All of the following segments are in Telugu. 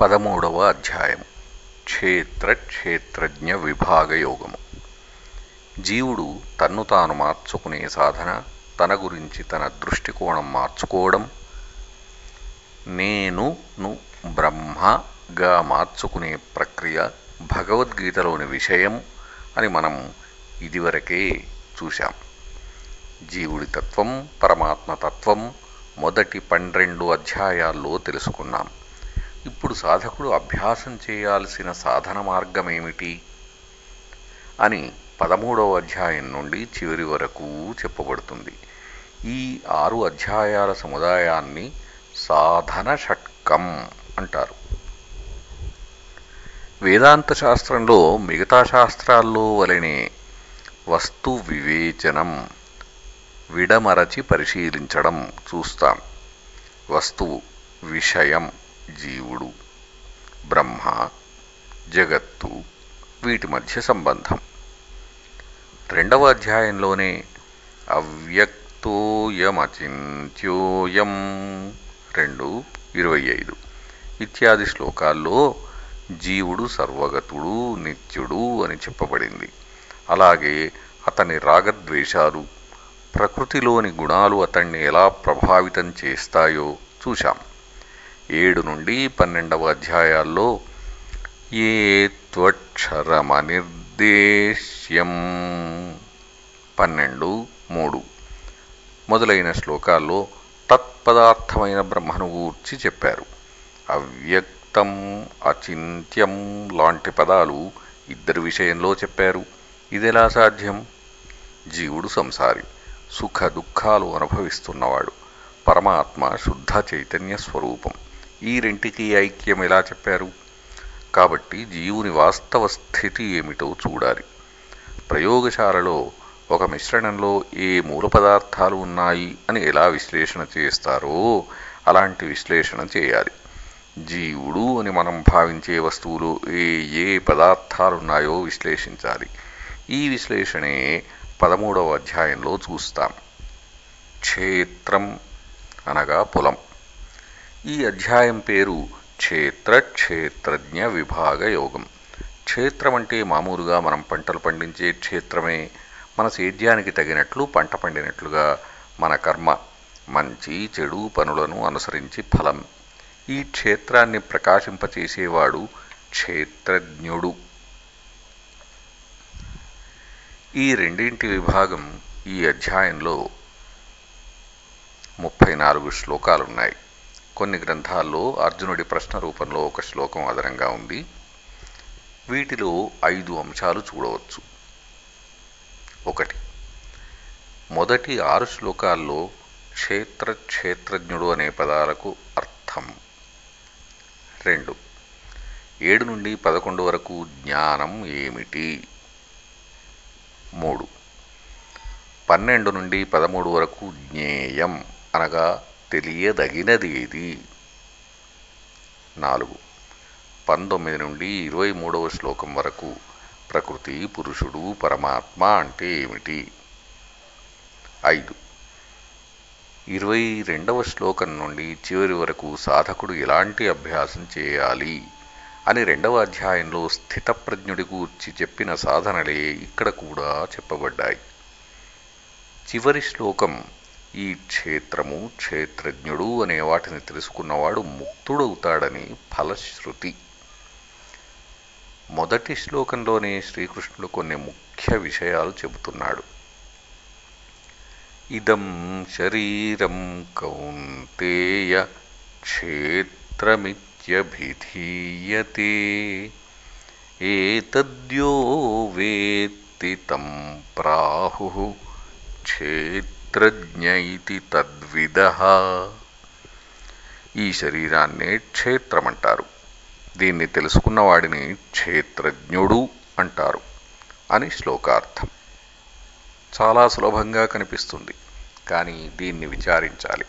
పదమూడవ అధ్యాయం క్షేత్ర క్షేత్రజ్ఞ విభాగయోగము. జీవుడు తన్ను తాను మార్చుకునే సాధన తన గురించి తన దృష్టికోణం మార్చుకోవడం నేను ను బ్రహ్మగా మార్చుకునే ప్రక్రియ భగవద్గీతలోని విషయం అని మనం ఇదివరకే చూశాం. జీవుడి తత్వం పరమాత్మ తత్వం మొదటి పన్నెండు అధ్యాయాల్లో తెలుసుకున్నాం. ఇప్పుడు సాధకుడు అభ్యాసం చేయాల్సిన సాధన మార్గమేమిటి అని పదమూడవ అధ్యాయం నుండి చివరి వరకు చెప్పబడుతుంది. ఈ ఆరు అధ్యాయాల సముదాయాన్ని సాధన షట్కం అంటారు. వేదాంత శాస్త్రంలో మిగతా శాస్త్రాల్లో వలనే వస్తు వివేచనం విడమరచి పరిశీలించడం చూస్తాం. వస్తువు విషయం జీవుడు బ్రహ్మ జగత్తు వీటి మధ్య సంబంధం. రెండవ అధ్యాయంలోనే అవ్యక్తోయమచింత్యోయం రెండు ఇరవై ఐదు. ఇత్యాది శ్లోకాల్లో జీవుడు సర్వగతుడు నిత్యుడు అని చెప్పబడింది. అలాగే అతని రాగద్వేషాలు ప్రకృతిలోని గుణాలు అతన్ని ఎలా ప్రభావితం చేస్తాయో చూశాం. ఏడు నుండి పన్నెండవ అధ్యాయాల్లో ఏ త్వక్షరమనిర్దేశ్యం పన్నెండు మూడు. మొదలైన శ్లోకాల్లో తత్పదార్థమైన బ్రహ్మను గూర్చి చెప్పారు. అవ్యక్తం అచింత్యం లాంటి పదాలు ఇద్దరి విషయంలో చెప్పారు. ఇదెలా సాధ్యం? జీవుడు సంసారి సుఖ దుఃఖాలు అనుభవిస్తున్నవాడు పరమాత్మ శుద్ధ చైతన్య స్వరూపం. ఈ రెంటికి ఐక్యం ఎలా చెప్పారు? కాబట్టి జీవుని వాస్తవ స్థితి ఏమిటో చూడాలి. ప్రయోగశాలలో ఒక మిశ్రణంలో ఏ మూల పదార్థాలు ఉన్నాయి అని ఎలా విశ్లేషణ చేస్తారో అలాంటి విశ్లేషణ చేయాలి. జీవుడు అని మనం భావించే వస్తువులు ఏ ఏ పదార్థాలున్నాయో విశ్లేషించాలి. ఈ విశ్లేషణే పదమూడవ అధ్యాయంలో చూస్తాం. క్షేత్రం అనగా పొలం. ఈ అధ్యాయం పేరు క్షేత్ర క్షేత్రజ్ఞ విభాగ యోగం. క్షేత్రం అంటే మామూలుగా మనం పంటలు పండించే క్షేత్రమే. మన సేద్యానికి తగినట్లు పంట పండినట్లుగా మన కర్మ మంచి చెడు పనులను అనుసరించి ఫలం. ఈ క్షేత్రాన్ని ప్రకాశింపచేసేవాడు క్షేత్రజ్ఞుడు. ఈ రెండింటి విభాగం ఈ అధ్యాయంలో ముప్పై నాలుగు శ్లోకాలున్నాయి. కొన్ని గ్రంథాల్లో అర్జునుడి ప్రశ్న రూపంలో ఒక శ్లోకం అదనంగా ఉంది. వీటిలో ఐదు అంశాలు చూడవచ్చు. ఒకటి మొదటి ఆరు శ్లోకాల్లో క్షేత్ర క్షేత్రజ్ఞుడు అనే పదాలకు అర్థం. రెండు ఏడు నుండి పదకొండు వరకు జ్ఞానం ఏమిటి? మూడు పన్నెండు నుండి పదమూడు వరకు జ్ఞేయం అనగా తెలియదగినది ఏది? నాలుగు. పంతొమ్మిది నుండి ఇరవై మూడవ శ్లోకం వరకు ప్రకృతి పురుషుడు పరమాత్మ అంటే ఏమిటి? ఐదు. ఇరవై రెండవ శ్లోకం నుండి చివరి వరకు సాధకుడు ఎలాంటి అభ్యాసం చేయాలి? అని రెండవ అధ్యాయంలో స్థితప్రజ్ఞుడి గూర్చి చెప్పిన సాధనలే ఇక్కడ కూడా చెప్పబడ్డాయి. చివరి శ్లోకం ఈ క్షేత్రము క్షేత్రజ్ఞుడు అనే వాటిని తెలుసుకున్నవాడు ముక్తుడవుతాడని ఫలశ్రుతి. మొదటి శ్లోకంలోనే శ్రీకృష్ణుడు కొన్ని ముఖ్య విషయాలు చెబుతున్నాడు. ఇదం శరీరం కౌంతేయ క్షేత్రమిత్యభిధీయతే ఏతద్యో వేత్తి తం ప్రాహు క్షేత్రజ్ఞ ఇతి తద్విద ఈ శరీరాన్నే క్షేత్రమంటారు. దీన్ని తెలుసుకున్న వాడిని క్షేత్రజ్ఞుడు అంటారు అని శ్లోకార్థం. చాలా సులభంగా కనిపిస్తుంది కానీ దీన్ని విచారించాలి.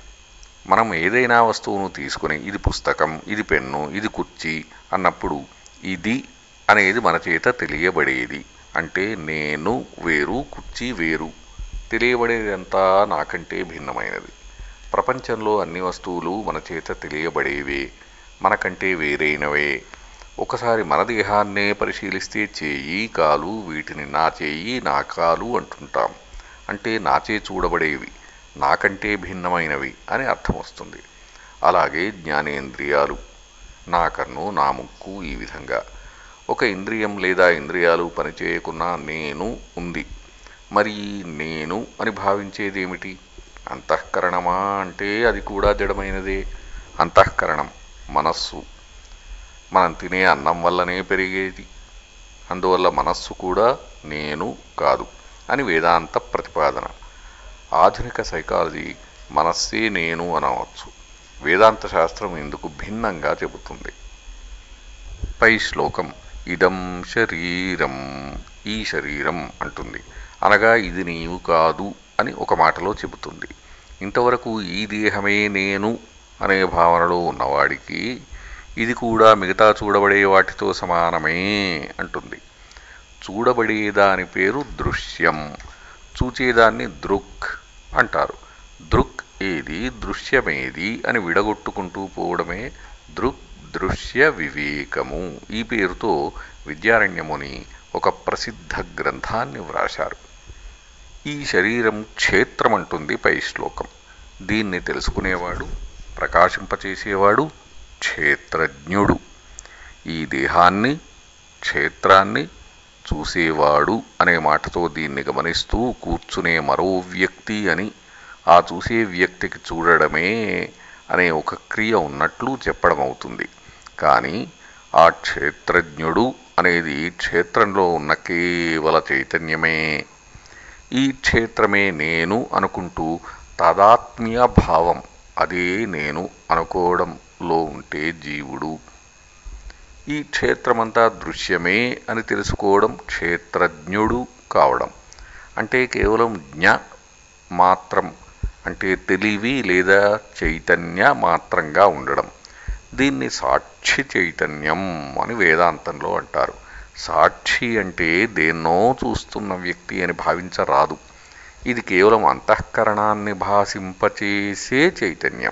మనం ఏదైనా వస్తువును తీసుకుని ఇది పుస్తకం ఇది పెన్ను ఇది కుర్చీ అన్నప్పుడు ఇది అనేది మన చేత తెలియబడేది. అంటే నేను వేరు కుర్చీ వేరు. తెలియబడేదంతా నాకంటే భిన్నమైనది. ప్రపంచంలో అన్ని వస్తువులు మన చేత తెలియబడేవే మనకంటే వేరైనవే. ఒకసారి మన దేహాన్నే పరిశీలిస్తే చేయి కాలు వీటిని నా చేయి నా కాలు అంటుంటాం. అంటే నాచే చూడబడేవి నాకంటే భిన్నమైనవి అని అర్థం వస్తుంది. అలాగే జ్ఞానేంద్రియాలు నా కన్ను నా ముక్కు ఈ విధంగా. ఒక ఇంద్రియం లేదా ఇంద్రియాలు పనిచేయకున్నా నేను ఉంది. మరి నేను అని భావించేదేమిటి? అంతఃకరణమా అంటే అది కూడా జడమైనదే. అంతఃకరణం మనస్సు. మనం తినే అన్నం వల్లనే పెరిగేది. అందువల్ల మనస్సు కూడా నేను కాదు అని వేదాంత ప్రతిపాదన. ఆధునిక సైకాలజీ మనస్సే నేను అనవచ్చు. వేదాంత శాస్త్రం ఇందుకు భిన్నంగా చెబుతుంది. పై శ్లోకం ఇదం శరీరం ఈ శరీరం అంటుంది. అనగా ఇది నీవు కాదు అని ఒక మాటలో చెబుతుంది. ఇంతవరకు ఈ దేహమే నేను అనే భావనలో ఉన్నవాడికి ఇది కూడా మిగతా చూడబడే వాటితో సమానమే అంటుంది. చూడబడేదాని పేరు దృశ్యం. చూచేదాన్ని దృక్ అంటారు. దృక్ ఏది? దృశ్యమేది? అని విడగొట్టుకుంటూ పోవడమే దృక్ దృశ్య వివేకము. ఈ పేరుతో విద్యారణ్యముని ఒక ప్రసిద్ధ గ్రంథాన్ని వ్రాశారు. ఈ శరీరం క్షేత్రమంటుంది పై శ్లోకం. దీన్ని తెలుసుకునేవాడు ప్రకాశింపచేసేవాడు క్షేత్రజ్ఞుడు. ఈ దేహాన్ని క్షేత్రాన్ని చూసేవాడు అనే మాటతో దీన్ని గమనిస్తూ కూర్చునే మరో వ్యక్తి అని ఆ చూసే వ్యక్తికి చూడడమే అనే ఒక క్రియ ఉన్నట్లు చెప్పడమవుతుంది. కానీ ఆ క్షేత్రజ్ఞుడు అనేది క్షేత్రంలో ఉన్న కేవల చైతన్యమే. ఈ క్షేత్రమే నేను అనుకుంటూ తాదాత్మ్య భావం అదే నేను అనుకోవడంలో ఉంటే జీవుడు. ఈ క్షేత్రమంతా దృశ్యమే అని తెలుసుకోవడం క్షేత్రజ్ఞుడు కావడం. అంటే కేవలం జ్ఞ మాత్రం అంటే తెలివి లేదా చైతన్య మాత్రంగా ఉండడం. దీన్ని సాక్షి చైతన్యం అని వేదాంతంలో అంటారు. సాక్షి అంటే దేన్నో చూస్తున్న వ్యక్తి అని భావించరాదు. ఇది కేవలం అంతఃకరణాన్ని భాషింపచేసే చైతన్యం.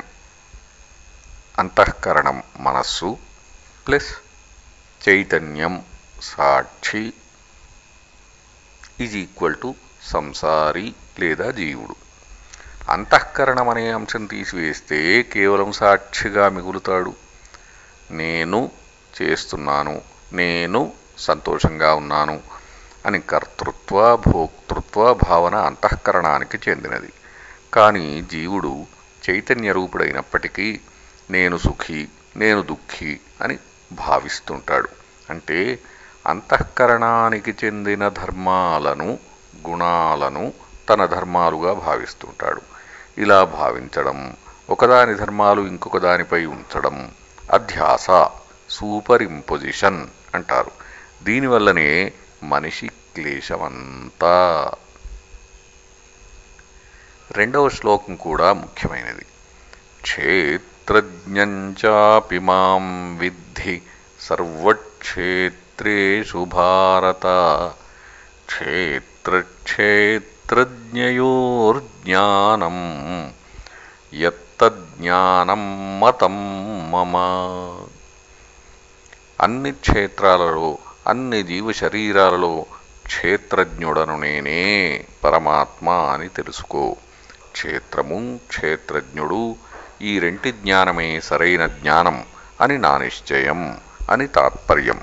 అంతఃకరణం మనస్సు ప్లస్ చైతన్యం సాక్షి ఈజ్ ఈక్వల్ టు సంసారి లేదా జీవుడు. అంతఃకరణం అనే అంశం తీసివేస్తే కేవలం సాక్షిగా మిగులుతాడు. నేను చేస్తున్నాను నేను సంతోషంగా ఉన్నాను అని కర్తృత్వ భోక్తృత్వ భావన అంతఃకరణానికి చెందినది. కానీ జీవుడు చైతన్య రూపుడైనప్పటికీ నేను సుఖి నేను దుఃఖి అని భావిస్తుంటాడు. అంటే అంతఃకరణానికి చెందిన ధర్మాలను గుణాలను తన ధర్మాలుగా భావిస్తుంటాడు. ఇలా భావించడం ఒకదాని ధర్మాలు ఇంకొక దానిపై ఉంచడం అధ్యాస సూపర్ ఇంపొజిషన్ అంటారు. దీనివల్లనే మనిషి క్లేశమంతా. రెండవ శ్లోకం కూడా ముఖ్యమైనది. క్షేత్రజ్ఞాపి మాం విద్ధి సర్వక్షేత్రేషు భారత. క్షేత్రక్షేత్రజ్ఞయోర్జ్ఞానం ఎత్తజ్ఞానం మతం మమ. అన్ని క్షేత్రాలలో అన్ని జీవ శరీరాలలో క్షేత్రజ్ఞుడను నేనే పరమాత్మ అని తెలుసుకో. క్షేత్రము క్షేత్రజ్ఞుడు ఈ రెంటి జ్ఞానమే సరైన జ్ఞానం అని నా నిశ్చయం అని తాత్పర్యం.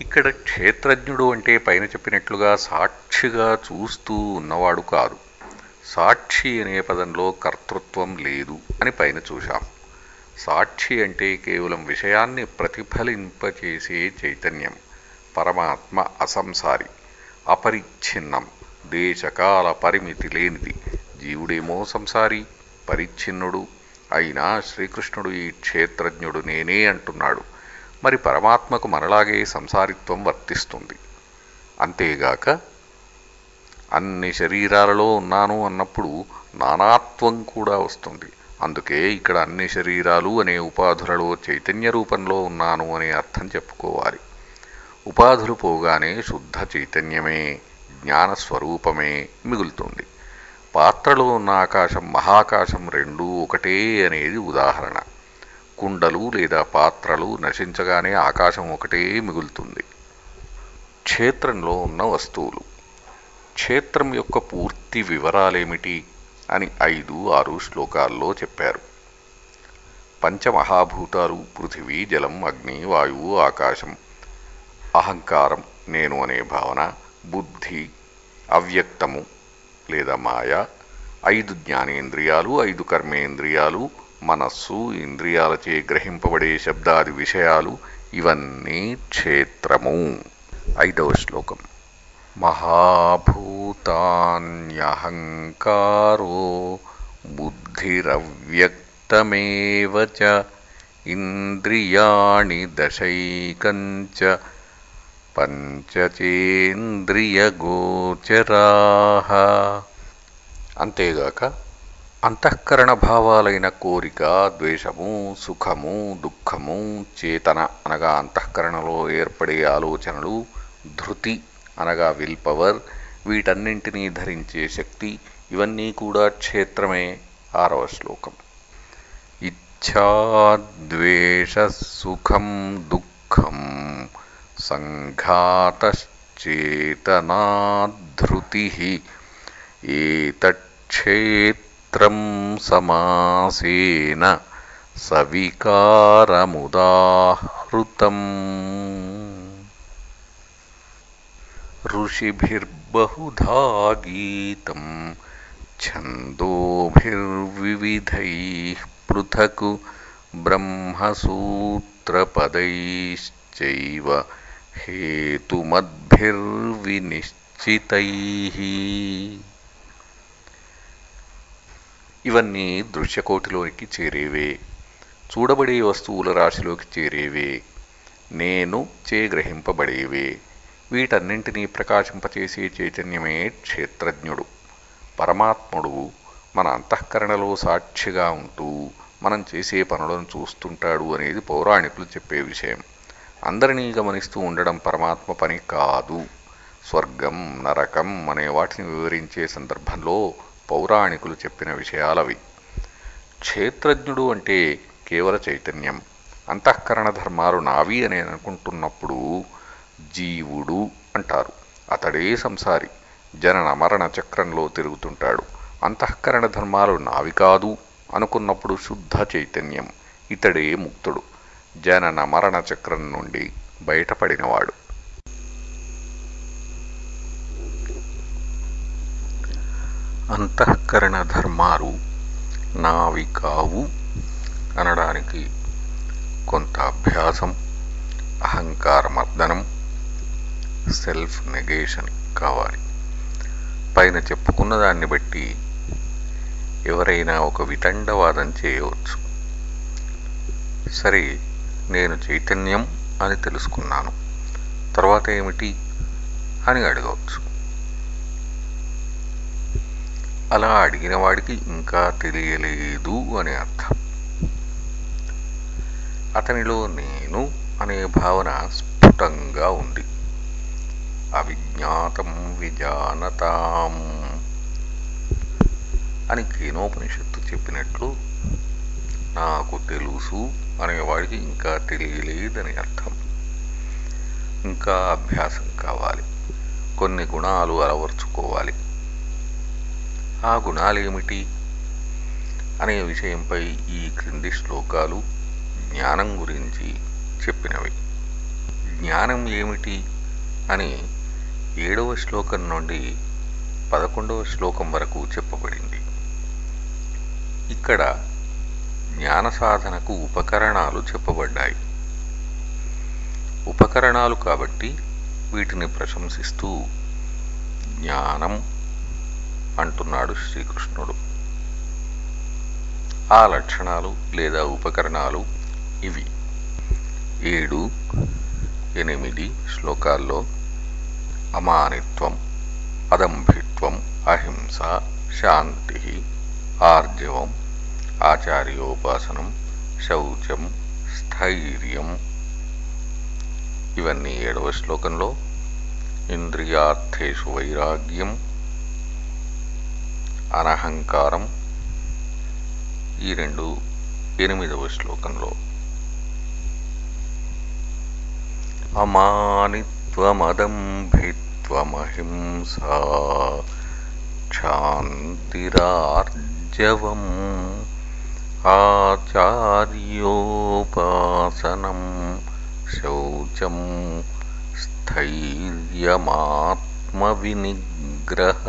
ఇక్కడ క్షేత్రజ్ఞుడు అంటే పైన చెప్పినట్లుగా సాక్షిగా చూస్తూ ఉన్నవాడు కాదు. సాక్షి అనే పదంలో కర్తృత్వం లేదు అని పైన చూశాం. సాక్షి అంటే కేవలం విషయాన్ని ప్రతిఫలింపచేసే చైతన్యం పరమాత్మ అసంసారి అపరిచ్ఛిన్నం దేశకాల పరిమితి లేనిది. జీవుడేమో సంసారి పరిచ్ఛిన్నుడు అయినా శ్రీకృష్ణుడు ఈ క్షేత్రజ్ఞుడు నేనే అంటున్నాడు. మరి పరమాత్మకు మనలాగే సంసారిత్వం వర్తిస్తుంది. అంతేగాక అన్ని శరీరాలలో ఉన్నాను అన్నప్పుడు నానాత్వం కూడా వస్తుంది. అందుకే ఇక్కడ అన్ని శరీరాలు అనే ఉపాధులలో చైతన్య రూపంలో ఉన్నాను అనే అర్థం చెప్పుకోవాలి. ఉపాధులు పోగానే శుద్ధ చైతన్యమే జ్ఞానస్వరూపమే మిగులుతుంది. పాత్రలో ఉన్న ఆకాశం మహాకాశం రెండూ ఒకటే అనేది ఉదాహరణ. కుండలు లేదా పాత్రలు నశించగానే ఆకాశం ఒకటే మిగులుతుంది. క్షేత్రంలో ఉన్న వస్తువులు. క్షేత్రం యొక్క పూర్తి వివరాలేమిటి? అని ఐదు ఆరు శ్లోకాల్లో చెప్పారు. పంచమహాభూతాలు పృథివీ జలం అగ్ని వాయువు ఆకాశం. అహంకారం నేను అనే భావన బుద్ధి అవ్యక్తము లేదా మాయ ఐదు జ్ఞానేంద్రియాలు ఐదు కర్మేంద్రియాలు మనస్సు ఇంద్రియాలచే గ్రహింపబడే శబ్దాది విషయాలు ఇవన్నీ క్షేత్రము. ఐదవ శ్లోకం. మహాభూతాన్యహంకారో బుద్ధిరవ్యక్తమేవ చ ఇంద్రియాణి దశైకంచ పంచచేంద్రియగోచరాః అంతేగాక అంతఃకరణ భావాలైన కోరిక ద్వేషము సుఖము దుఃఖము చేతన అనగా అంతఃకరణలో ఏర్పడే ఆలోచనలు ధృతి అనగా విల్ పవర్ వీటన్నింటినీ ధరించే శక్తి ఇవన్నీ కూడా క్షేత్రమే. ఆరవ శ్లోకం. ఇచ్ఛాద్వేష సుఖం దుఃఖం సంఘాతశ్చేతనాధృతి ఏతక్షేత్రం సమాసేన సవికారముదాహృతం. ఋషిభిర్బహుధా గీతం ఛందోభిర్వివిధైः పృథకు బ్రహ్మసూత్రపదైశ్చైవ హేతుమద్భిర్వినిశ్చితైः ఇవన్నీ దృశ్యకోటిలోకి చేరేవే చూడబడే వస్తువుల రాశిలోకి చేరేవే నేను చే గ్రహింపబడేవే వీటన్నింటినీ ప్రకాశింపచేసే చైతన్యమే క్షేత్రజ్ఞుడు. పరమాత్ముడు మన అంతఃకరణలో సాక్షిగా ఉంటూ మనం చేసే పనులను చూస్తుంటాడు అనేది పౌరాణికులు చెప్పే విషయం. అందరినీ గమనిస్తూ ఉండడం పరమాత్మ పని కాదు. స్వర్గం నరకం అనే వాటిని వివరించే సందర్భంలో పౌరాణికులు చెప్పిన విషయాలవి. క్షేత్రజ్ఞుడు అంటే కేవల చైతన్యం. అంతఃకరణ ధర్మాలు నావి అని అనుకుంటున్నప్పుడు జీవుడు అంటారు. అతడే సంసారి. జనన మరణ చక్రంలో తిరుగుతుంటాడు. అంతఃకరణ ధర్మాలు నావి కాదు అనుకున్నప్పుడు శుద్ధ చైతన్యం. ఇతడే ముక్తుడు. జనన మరణ చక్రం నుండి బయటపడినవాడు. అంతఃకరణ ధర్మాలు నావి కావు అనడానికి కొంత అభ్యాసం అహంకారమర్దనం సెల్ఫ్ నెగేషన్ కావాలి. పైన చెప్పుకున్న దాన్ని బట్టి ఎవరైనా ఒక వితండవాదం చేయవచ్చు. సరే నేను చైతన్యం అని తెలుసుకున్నాను. తర్వాత ఏమిటి? అని అడగవచ్చు. అలా అడిగిన వాడికి ఇంకా తెలియలేదు అని అర్థం. అతనిలో నేను అనే భావన స్ఫుటంగా ఉంది. అవిజ్ఞాతం విజానతాం అని కేనోపనిషత్తు చెప్పినట్లు నాకు తెలుసు అనేవాడికి ఇంకా తెలియలేదని అర్థం. ఇంకా అభ్యాసం కావాలి. కొన్ని గుణాలు అలవర్చుకోవాలి. ఆ గుణాలేమిటి? అనే విషయంపై ఈ క్రింది శ్లోకాలు జ్ఞానం గురించి చెప్పినవి. జ్ఞానం ఏమిటి? అని ఏడవ శ్లోకం నుండి పదకొండవ శ్లోకం వరకు చెప్పబడింది. ఇక్కడ జ్ఞాన సాధనకు ఉపకరణాలు చెప్పబడ్డాయి. ఉపకరణాలు కాబట్టి వీటిని ప్రశంసిస్తూ జ్ఞానం అంటున్నాడు శ్రీకృష్ణుడు. ఆ లక్షణాలు లేదా ఉపకరణాలు ఇవి. ఏడు ఎనిమిది శ్లోకాల్లో అమానిత్వం అదంభిత్వం అహింస శాంతి ఆర్జవం ఆచార్యోపాసనం శౌచం స్థైర్యం. ఇవన్నీ ఏడవ శ్లోకంలో. ఇంద్రియార్థేషు వైరాగ్యం అనహంకారం. ఈ రెండు ఎనిమిదవ శ్లోకంలో. त्वमदम्भित्वमहिंसा క్షాంతిరార్జవం ఆచార్యోపాసనం శౌచం స్థైర్యమాత్మవినిగ్రహ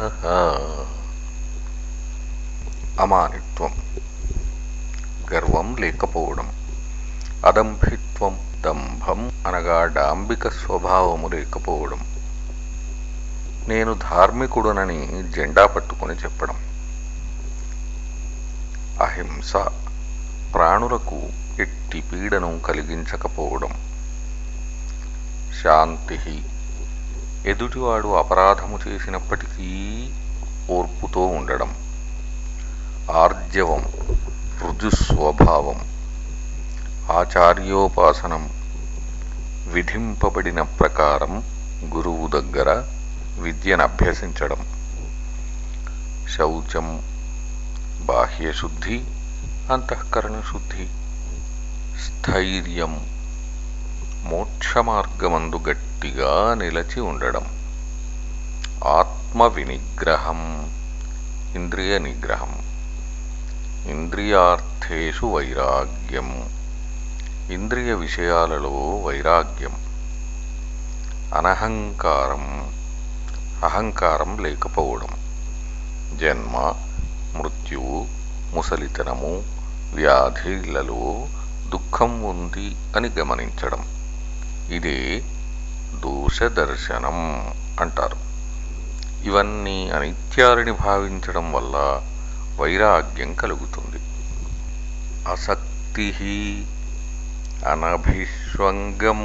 అమానిత్వం గర్వం లేకపోవడం అదంభిత్వం దంభం అనగా డాంబిక స్వభావము లేకపోవడం. నేను ధార్మికుడునని జెండా పట్టుకుని చెప్పడం. అహింస ప్రాణులకు ఎట్టి పీడను కలిగించకపోవడం. శాంతి ఎదుటివాడు అపరాధము చేసినప్పటికీ ఓర్పుతో ఉండడం. ఆర్జవం రుజుస్వభావం ఆచార్యోపాసనం విధింపబడిన ప్రకారం గురువు దగ్గర విద్యను అభ్యసించడం. శౌచం బాహ్యశుద్ధి అంతఃకరణ శుద్ధి స్థైర్యం మోక్షమార్గమందు గట్టిగా నిలచి ఉండడం. ఆత్మ వినిగ్రహం ఇంద్రియ నిగ్రహం ఇంద్రియార్థేషు వైరాగ్యం. ఇంద్రియ విషయాలలో వైరాగ్యం. అనహంకారం అహంకారం లేకపోవడం. జన్మ మృత్యువు ముసలితనము వ్యాధిలలో దుఃఖం ఉంది అని గమనించడం. ఇదే దోషదర్శనం అంటారు. ఇవన్నీ అనిత్యాలని భావించడం వల్ల వైరాగ్యం కలుగుతుంది. అసక్తి అనభిష్వంగం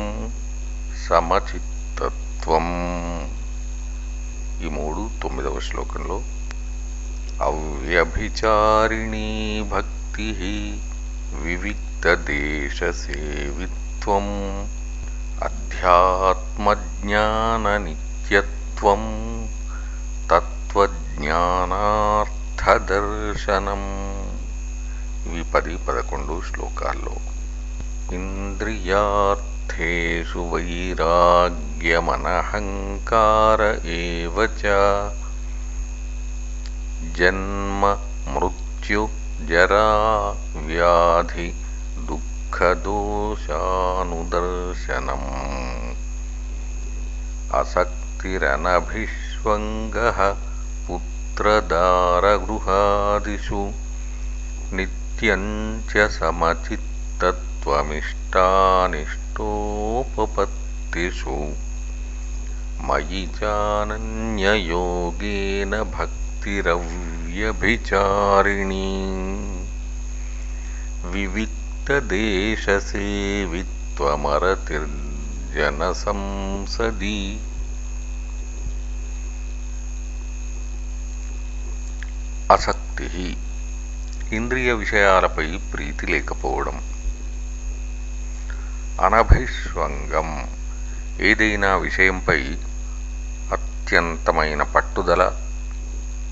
సమచిత్తత్వం. ఈ మూడు తొమ్మిదవ శ్లోకంలో అవ్యభిచారిణీ భక్తి వివిక్తదేశసేవిత్వం అధ్యాత్మజ్ఞాననిత్యత్వం తత్వజ్ఞానార్థదర్శనం. ఇవి పది పదకొండు శ్లోకాల్లో. इन्द्रियार्थेषु वैराग्यमनहङ्कार एव च। जन्म मृत्युजरा व्याधि दुःखदोषानुदर्शनम् असक्तिरनभिष्वङ्गः पुत्रदारगृहादिषु नित्यञ्च समचित्तत्। సమచిత్తత్వమిష్టానిష్టోపపత్తిషు మయి చానన్యయోగేన భక్తిరవ్యభిచారిణీ వివిక్తదేశసేవిత్వమరతిర్జనసంసది అసక్తి ఇంద్రియ విషయాలపై ప్రీతి లేకపోవడం। అనభిష్వంగం ఏదైనా విషయంపై అత్యంతమైన పట్టుదల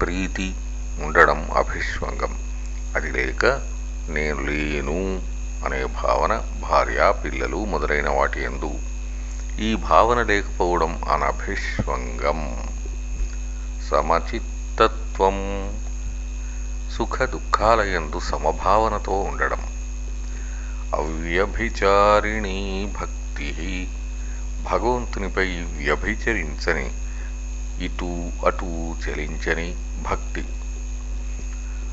ప్రీతి ఉండడం అభిష్వంగం అది లేక నేను లేను అనే భావన భార్య పిల్లలు మొదలైన వాటి ఎందు ఈ భావన లేకపోవడం అనభిష్వంగం సమచిత్తత్వం సుఖ దుఃఖాలయందు సమభావనతో ఉండడం. అవ్యభిచారిణీ భక్తి. భగవంతునిపై వ్యభిచరించని ఇటు అటు చలించని భక్తి.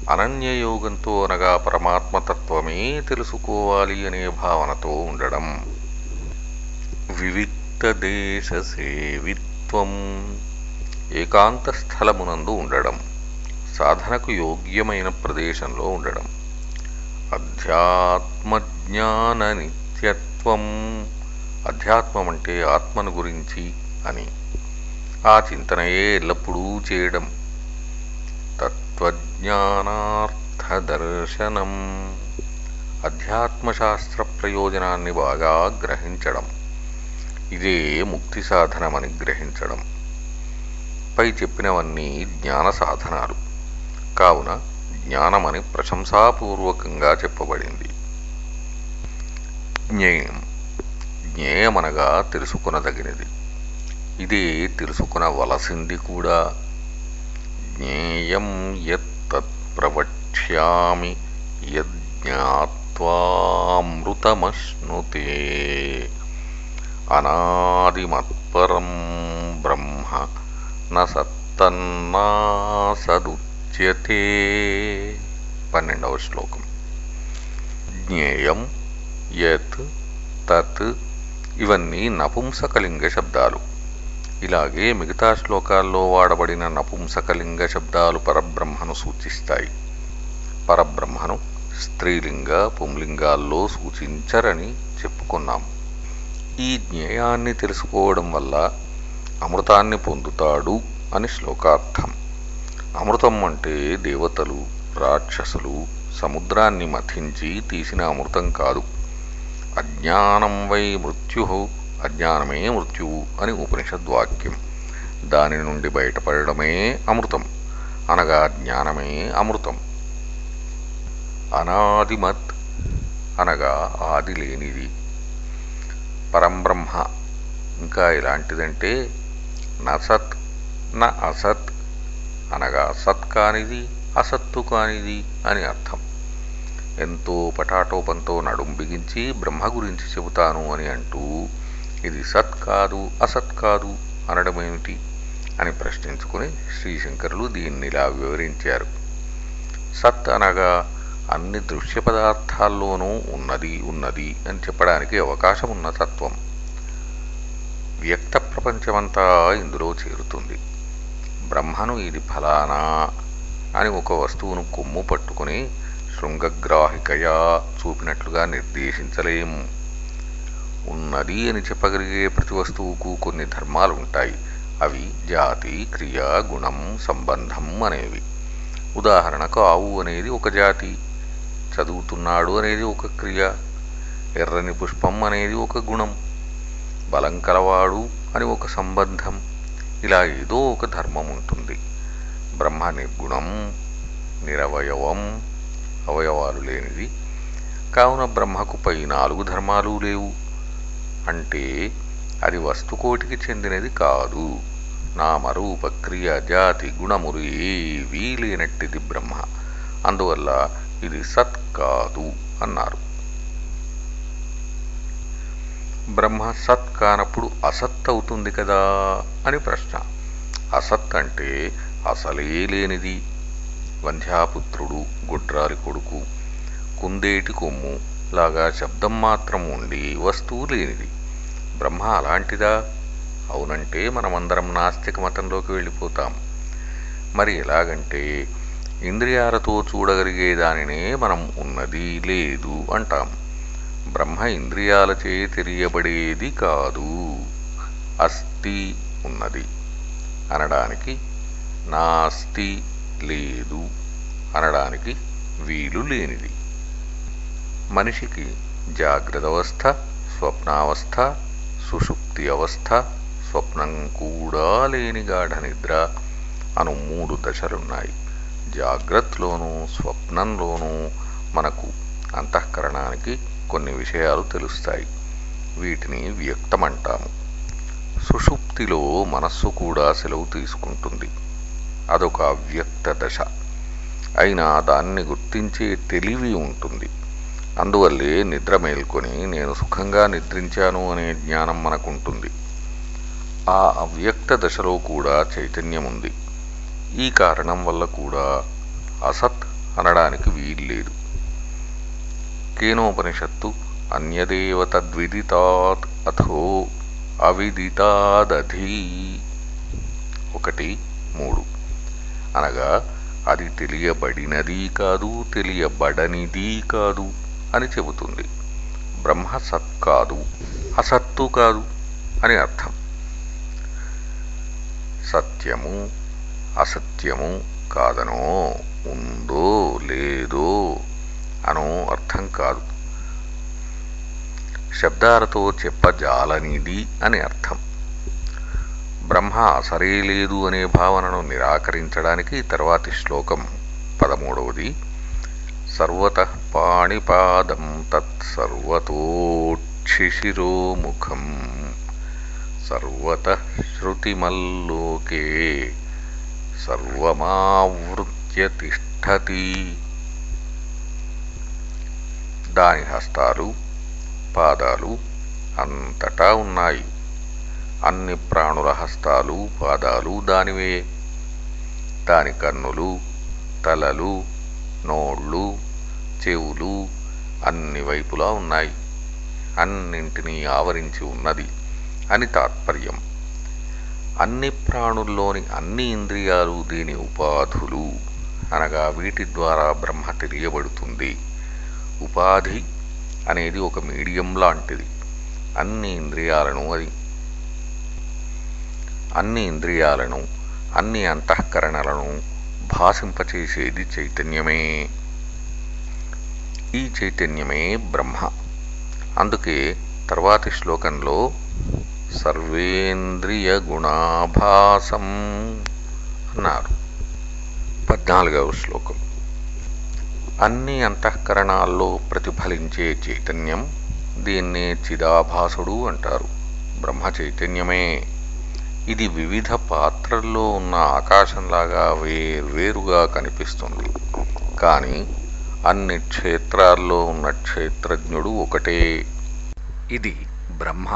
అనన్యయోగంతో అనగా పరమాత్మతత్వమే తెలుసుకోవాలి అనే భావనతో ఉండడం. వివిక్త దేశ సేవిత్వం ఏకాంత స్థలమునందు ఉండడం. సాధనకు యోగ్యమైన ప్రదేశంలో ఉండడం. అధ్యాత్మ జ్ఞాన నిత్యత్వం అధ్యాత్మం అంటే ఆత్మను గురించి అని. ఆ చింతనయే ఎల్లప్పుడూ చేయడం. తత్వజ్ఞానార్థదర్శనం. అధ్యాత్మశాస్త్ర ప్రయోజనాన్ని బాగా గ్రహించడం. ఇదే ముక్తి సాధనమని గ్రహించడం. పై చెప్పినవన్నీ జ్ఞాన సాధనాలు. కావున జ్ఞానమని ప్రశంసాపూర్వకంగా చెప్పబడింది. జ్ఞేయం జ్ఞేయమనగా తెలుసుకునదగినది. ఇదే తెలుసుకునవలసింది కూడా. జ్ఞేయం యత్తత్ ప్రవక్ష్యామి యజ్ఞాత్వామృతమశ్నుతే అనాదిమత్పరం బ్రహ్మ న సదుచ్యతే. పన్నెండవ శ్లోకం. జ్ఞేయం యత్ తత్ ఇవన్నీ నపుంసకలింగ శబ్దాలు. ఇలాగే మిగతా శ్లోకాల్లో వాడబడిన నపుంసకలింగ శబ్దాలు పరబ్రహ్మను సూచిస్తాయి. పరబ్రహ్మను స్త్రీలింగ పుంలింగాల్లో సూచించరని చెప్పుకున్నాం. ఈ జ్ఞేయాన్ని తెలుసుకోవడం వల్ల అమృతాన్ని పొందుతాడు అని శ్లోకార్థం. అమృతం అంటే దేవతలు రాక్షసులు సముద్రాన్ని మథించి తీసిన అమృతం కాదు. అజ్ఞానం వై మృత్యు అజ్ఞానమే మృత్యువు అని ఉపనిషద్వాక్యం. దాని నుండి బయటపడడమే అమృతం. అనగా జ్ఞానమే అమృతం. అనాదిమత్ అనగా ఆది లేనిది పరంబ్రహ్మ ఇంకా ఎలాంటిదంటే నసత్ న అసత్ అనగా సత్ కానిది అసత్తు కానిది అని అర్థం. ఎంతో పటాటోపంతో నడుం బిగించి బ్రహ్మ గురించి చెబుతాను అని అంటూ ఇది సత్ కాదు అసత్ కాదు అనడమేమిటి అని ప్రశ్నించుకుని శ్రీశంకరులు దీన్నిలా వివరించారు. సత్ అనగా అన్ని దృశ్య పదార్థాల్లోనూ ఉన్నది ఉన్నది అని చెప్పడానికి అవకాశం ఉన్న తత్వం. వ్యక్త ప్రపంచమంతా ఇందులో చేరుతుంది. బ్రహ్మను ఇది ఫలానా అని ఒక వస్తువును కొమ్ము పట్టుకుని శృంగగ్రాహికయా చూపినట్లుగా నిర్దేశించలేం ఉన్నది అని చెప్పగలిగే ప్రతి వస్తువుకు కొన్ని ధర్మాలు ఉంటాయి. అవి జాతి క్రియ గుణం సంబంధం అనేవి. ఉదాహరణకు ఆవు అనేది ఒక జాతి చదువుతున్నాడు అనేది ఒక క్రియ ఎర్రని పుష్పం అనేది ఒక గుణం బలం కలవాడు అని ఒక సంబంధం ఇలా ఏదో ఒక ధర్మం ఉంటుంది. బ్రహ్మ నిర్గుణం నిరవయవం అవయవాలు లేనిది కావున బ్రహ్మకు పై నాలుగు ధర్మాలు లేవు. అంటే అది వస్తుకోటికి చెందినది కాదు. నామరూప క్రియ జాతి గుణములు ఏవీ లేనట్టిది బ్రహ్మ. అందువల్ల ఇది సత్ కాదు అన్నారు. బ్రహ్మ సత్ కానప్పుడు అసత్ అవుతుంది కదా అని ప్రశ్న. అసత్ అంటే అసలే లేనిది. వంధ్యాపుత్రుడు గుడ్రాలి కొడుకు కుందేటి కొమ్ము లాగా శబ్దం మాత్రం ఉండి వస్తువు లేనిది. బ్రహ్మ అలాంటిదా? అవునంటే మనమందరం నాస్తిక మతంలోకి వెళ్ళిపోతాం. మరి ఎలాగంటే ఇంద్రియాలతో చూడగలిగే దానినే మనం ఉన్నది లేదు అంటాం. బ్రహ్మ ఇంద్రియాలచే తెలియబడేది కాదు. అస్థి ఉన్నది. అనడానికి నాస్తి లేదు అనడానికి వీలు లేనిది. మనిషికి జాగ్రత్త అవస్థ స్వప్నావస్థ సుషుప్తి అవస్థ స్వప్నం కూడా లేని గాఢ నిద్ర అను మూడు దశలున్నాయి. జాగ్రత్తలోనూ స్వప్నంలోనూ మనకు అంతఃకరణానికి కొన్ని విషయాలు తెలుస్తాయి. వీటిని వ్యక్తమంటాము. సుషుప్తిలో మనస్సు కూడా సెలవు తీసుకుంటుంది. అదొక అవ్యక్త దశ. అయినా దాన్ని గుర్తించే తెలివి ఉంటుంది. అందువల్లే నిద్ర మేల్కొని నేను సుఖంగా నిద్రించాను అనే జ్ఞానం మనకుంటుంది. ఆ అవ్యక్త దశలో కూడా చైతన్యం ఉంది ఈ కారణం వల్ల కూడా అసత్ అనడానికి వీల్లేదు. కేనోపనిషత్తు అన్యదేవ తద్విదితాత్ అథో అవిదితాదధి. ఒకటి మూడు. అనగా అది తెలియబడినది కాదు తెలియబడనిది కాదు అని చెబుతుంది. బ్రహ్మ సత్ కాదు అసత్తు కాదు అని అర్థం. సత్యము అసత్యము కాదనో ఉందో లేదో అనో అర్థం కాదు. శబ్దాలతో చెప్పజాలనిది అని అర్థం. బ్రహ్మ అసరే లేదు అనే భావనను నిరాకరించడానికి తర్వాతి శ్లోకం పదమూడవది. సర్వత పాణిపాదం తత్సర్వతోక్షిశిరోముఖం సర్వత శృతిమల్లోకే సర్వమావృత్య తిష్టతి. దాని హస్తాలు పాదాలు అంతటా ఉన్నాయి. అన్ని ప్రాణుల హస్తాలు పాదాలు దానివే. దాని కన్నులు తలలు నోళ్ళు చెవులు అన్ని వైపులా ఉన్నాయి. అన్నింటినీ ఆవరించి ఉన్నది అని తాత్పర్యం. అన్ని ప్రాణుల్లోని అన్ని ఇంద్రియాలు దీని ఉపాధులు అనగా వీటి ద్వారా బ్రహ్మ తెలియబడుతుంది. ఉపాధి అనేది ఒక మీడియం లాంటిది. అన్ని ఇంద్రియాలను అది అన్ని ఇంద్రియాలను అన్ని అంతఃకరణలను భాషింపచేసేది చైతన్యమే. ఈ చైతన్యమే బ్రహ్మ. అందుకే తర్వాతి శ్లోకంలో సర్వేంద్రియ గుణాభాసం అన్నారు. పద్నాలుగవ శ్లోకం. అన్ని అంతఃకరణాల్లో ప్రతిఫలించే చైతన్యం దీన్నే చిదాభాసుడు అంటారు. బ్రహ్మ చైతన్యమే. ఇది వివిధ పాత్రల్లో ఉన్న ఆకాశంలాగా వేర్వేరుగా కనిపిస్తుంది. కానీ అన్ని క్షేత్రాల్లో ఉన్న క్షేత్రజ్ఞుడు ఒకటే. ఇది బ్రహ్మ.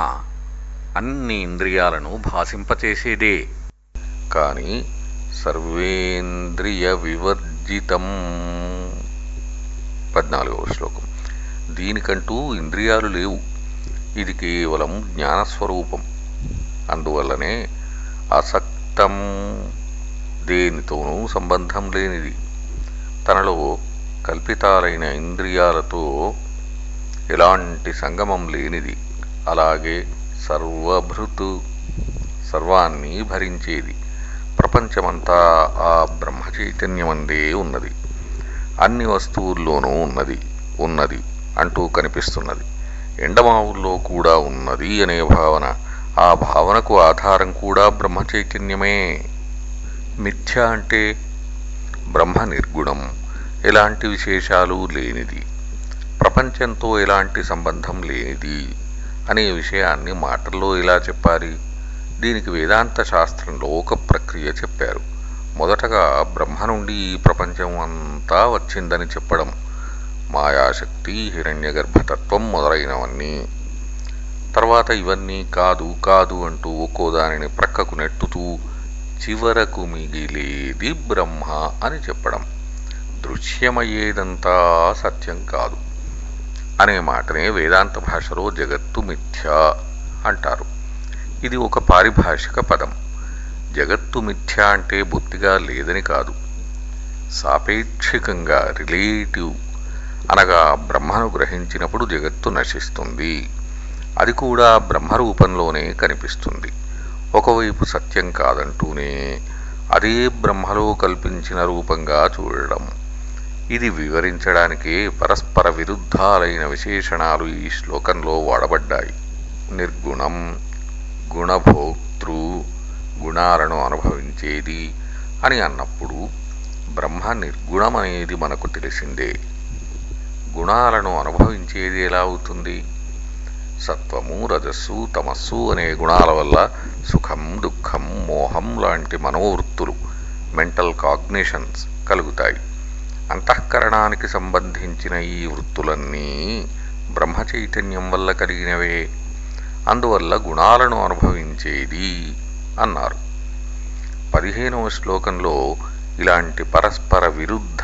అన్ని ఇంద్రియాలను భాషింపచేసేదే. కానీ సర్వేంద్రియ వివర్జితం. పద్నాలుగవ శ్లోకం. దీనికంటూ ఇంద్రియాలు లేవు. ఇది కేవలం జ్ఞానస్వరూపం. అందువల్లనే అసక్తం దేనితోనూ సంబంధం లేనిది. తనలో కల్పితాలైన ఇంద్రియాలతో ఎలాంటి సంగమం లేనిది. అలాగే సర్వభృతు సర్వాన్ని భరించేది. ప్రపంచమంతా ఆ బ్రహ్మ చైతన్యమందే ఉన్నది. అన్ని వస్తువుల్లోనూ ఉన్నది ఉన్నది అంటూ కనిపిస్తున్నది. ఎండమావుల్లో కూడా ఉన్నది అనే భావన ఆ భావనకు ఆధారం కూడా బ్రహ్మ చైతన్యమే మిథ్య అంటే బ్రహ్మ నిర్గుణం. ఎలాంటి విశేషాలు లేనిది. ప్రపంచంతో ఎలాంటి సంబంధం లేనిది అనే విషయాన్ని మాటల్లో ఎలా చెప్పాలి? దీనికి వేదాంత శాస్త్రంలో ఒక ప్రక్రియ చెప్పారు. మొదటగా బ్రహ్మ నుండి ఈ ప్రపంచం అంతా వచ్చిందని చెప్పడం. మాయాశక్తి హిరణ్యగర్భతత్వం మొదలైనవన్నీ. తర్వాత ఇవన్నీ కాదు కాదు అంటూ ఒక్కో దానిని ప్రక్కకు నెట్టుతూ చివరకు మిగిలేది బ్రహ్మ అని చెప్పడం. దృశ్యమయ్యేదంతా సత్యం కాదు. అనే మాటనే వేదాంత భాషలో జగత్తు మిథ్య అంటారు. ఇది ఒక పారిభాషిక పదం. జగత్తు మిథ్య అంటే బొత్తిగా లేదని కాదు. సాపేక్షికంగా రిలేటివ్ అనగా బ్రహ్మను గ్రహించినప్పుడు జగత్తు నశిస్తుంది. అది కూడా బ్రహ్మరూపంలోనే కనిపిస్తుంది. ఒకవైపు సత్యం కాదంటూనే అదే బ్రహ్మలో కల్పించిన రూపంగా చూడడం. ఇది వివరించడానికే పరస్పర విరుద్ధాలైన విశేషణాలు ఈ శ్లోకంలో వాడబడ్డాయి. నిర్గుణం గుణభోక్తృ గుణాలను అనుభవించేది అని అన్నప్పుడు బ్రహ్మ నిర్గుణమనేది మనకు తెలిసిందే. గుణాలను అనుభవించేది ఎలా అవుతుంది? సత్వము రజస్సు తమస్సు అనే గుణాల వల్ల సుఖం దుఃఖం మోహం లాంటి మనోవృత్తులు మెంటల్ కాగ్నిషన్స్ కలుగుతాయి. అంతఃకరణానికి సంబంధించిన ఈ వృత్తులన్నీ బ్రహ్మ చైతన్యం వల్ల కలిగినవే. అందువల్ల గుణాలను అనుభవించేది అన్నారు. పదిహేనవ శ్లోకంలో ఇలాంటి పరస్పర విరుద్ధ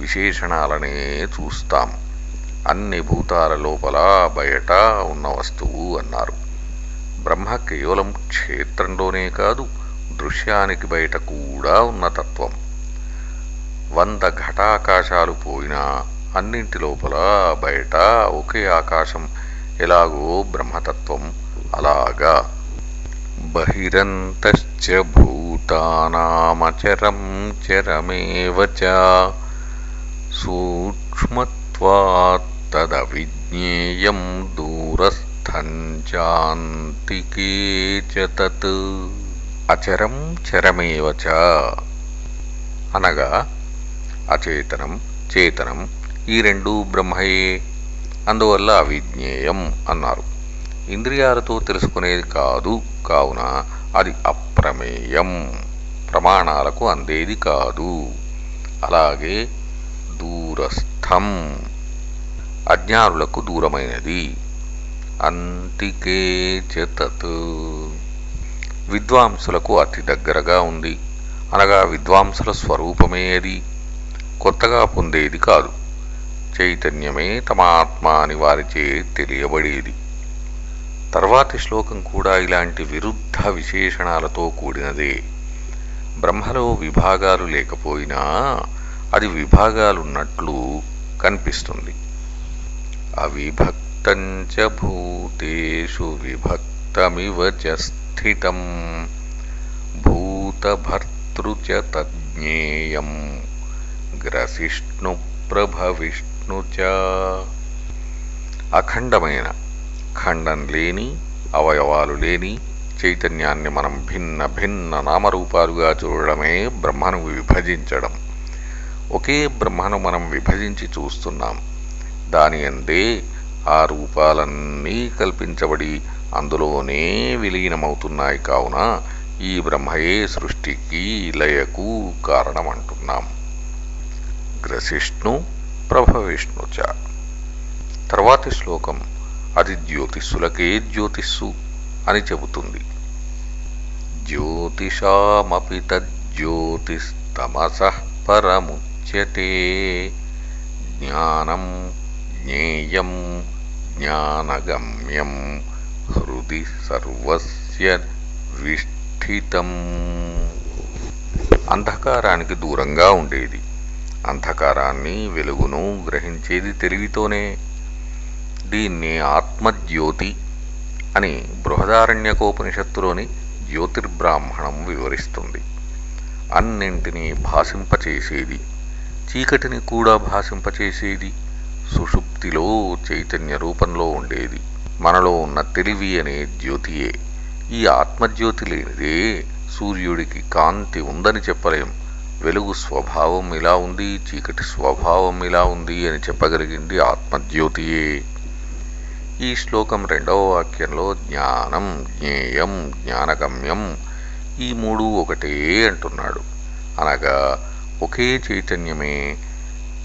విశేషణాలనే చూస్తాం. అన్ని భూతాల లోపల బయట ఉన్న వస్తువు అన్నారు. బ్రహ్మ కేవలం క్షేత్రంలోనే కాదు దృశ్యానికి బయట కూడా ఉన్న తత్వం. వంద ఘటాకాశాలు పోయినా అన్నింటి లోపల బయట ఒకే ఆకాశం ఎలాగో బ్రహ్మతత్వం అలాగా. బహిరంతశ్చ భూతానామచరం చరమేవ సూక్ష్మత్వాత్ తదవిజ్ఞేయం దూరస్థం చాంతికే తత్ అచరం చరమేవ చ. అనగా అచేతనం చేతనం ఈ రెండు బ్రహ్మయే. అందువల్ల అవిజ్ఞేయం అన్నారు. ఇంద్రియాలతో తెలుసుకునేది కాదు కావున అది అప్రమేయం. ప్రమాణాలకు అందేది కాదు. అలాగే దూరస్థం. అజ్ఞానులకు దూరమైనది. అంతికే విద్వాంసులకు అతి దగ్గరగా ఉంది. అనగా విద్వాంసుల స్వరూపమే అది. కొత్తగా పొందేది కాదు. చైతన్యమే తమ ఆత్మ అని వారిచే తెలియబడేది. తర్వాతి శ్లోకం కూడా ఇలాంటి విరుద్ధ విశేషణాలతో కూడినదే. బ్రహ్మలో విభాగాలు లేకపోయినా అది విభాగాలున్నట్లు కనిపిస్తుంది. అవిభక్తంచ భూతేషు విభక్తమివ చ స్థితం భూతభర్తృ చ తజ్ఞేయం గ్రసిష్ణు ప్రభవిష్ణు చ అఖండమైన ఖండం లేని అవయవాలు లేని చైతన్యాన్ని మనం భిన్న భిన్న నామరూపాలుగా చూడడమే బ్రహ్మను విభజించడం. ఒకే బ్రహ్మను మనం విభజించి చూస్తున్నాం. దాని అందే ఆ రూపాలన్నీ కల్పించబడి అందులోనే విలీనమవుతున్నాయి కావున ఈ బ్రహ్మయే సృష్టికి లయకు కారణమంటున్నాం. గ్రసిష్ణు ప్రభవిష్ణుచ. తర్వాతి శ్లోకం అది జ్యోతిస్సులకే జ్యోతిస్సు అని చెబుతుంది. జ్యోతిషామపి తజ్జ్యోతిస్తమస పరముచ్యతే. జ్ఞానం జ్ఞేయం జ్ఞానగమ్యం హృది సర్వస్య విష్ఠితం అంధకారానికి దూరంగా ఉండేది. అంధకారాన్ని వెలుగును గ్రహించేది తెలివితోనే. దీన్ని ఆత్మజ్యోతి అని బృహదారణ్యకోపనిషత్తులోని జ్యోతిర్బ్రాహ్మణం వివరిస్తుంది. అన్నింటినీ భాషింపచేసేది చీకటిని కూడా భాషింపచేసేది సుషుప్తిలో చైతన్య రూపంలో ఉండేది. మనలో ఉన్న తెలివి అనే జ్యోతియే. ఈ ఆత్మజ్యోతి లేనిదే సూర్యుడికి కాంతి ఉందని చెప్పలేం. వెలుగు స్వభావం ఇలా ఉంది చీకటి స్వభావం ఇలా ఉంది అని చెప్పగలిగింది ఆత్మజ్యోతియే. ఈ శ్లోకం రెండవ వాక్యంలో జ్ఞానం జ్ఞేయం జ్ఞానగమ్యం ఈ మూడు ఒకటే అంటున్నాడు. అనగా ఒకే చైతన్యమే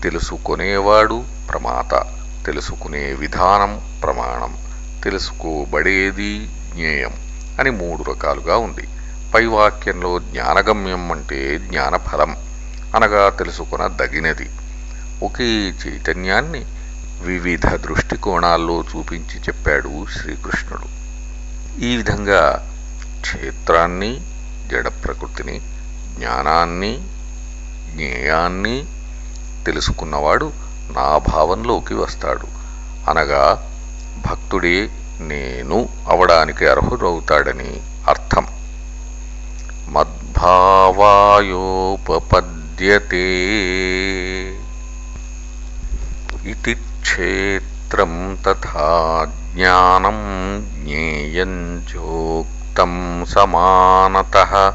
తెలుసుకునేవాడు ప్రమాత తెలుసుకునే విధానం ప్రమాణం తెలుసుకోబడేది జ్ఞేయం అని మూడు రకాలుగా ఉంది. పై వాక్యంలో జ్ఞానగమ్యం అంటే జ్ఞానఫలం అనగా తెలుసుకునదగినది. ఒకే చైతన్యాన్ని వివిధ దృష్టికోణాల్లో చూపించి చెప్పాడు శ్రీకృష్ణుడు. ఈ విధంగా క్షేత్రాన్ని జడ ప్రకృతిని జ్ఞానాన్ని జ్ఞేయాన్ని తెలుసుకున్నవాడు నా భావంలోకి వస్తాడు. అనగా భక్తుడే నేను అవడానికి అర్హుడవుతాడని అర్థం. మద్భావాయోపపద్యతే. ఇది క్షేత్రం తథా జ్ఞానం జ్ఞేయం చోక్తం సమానత.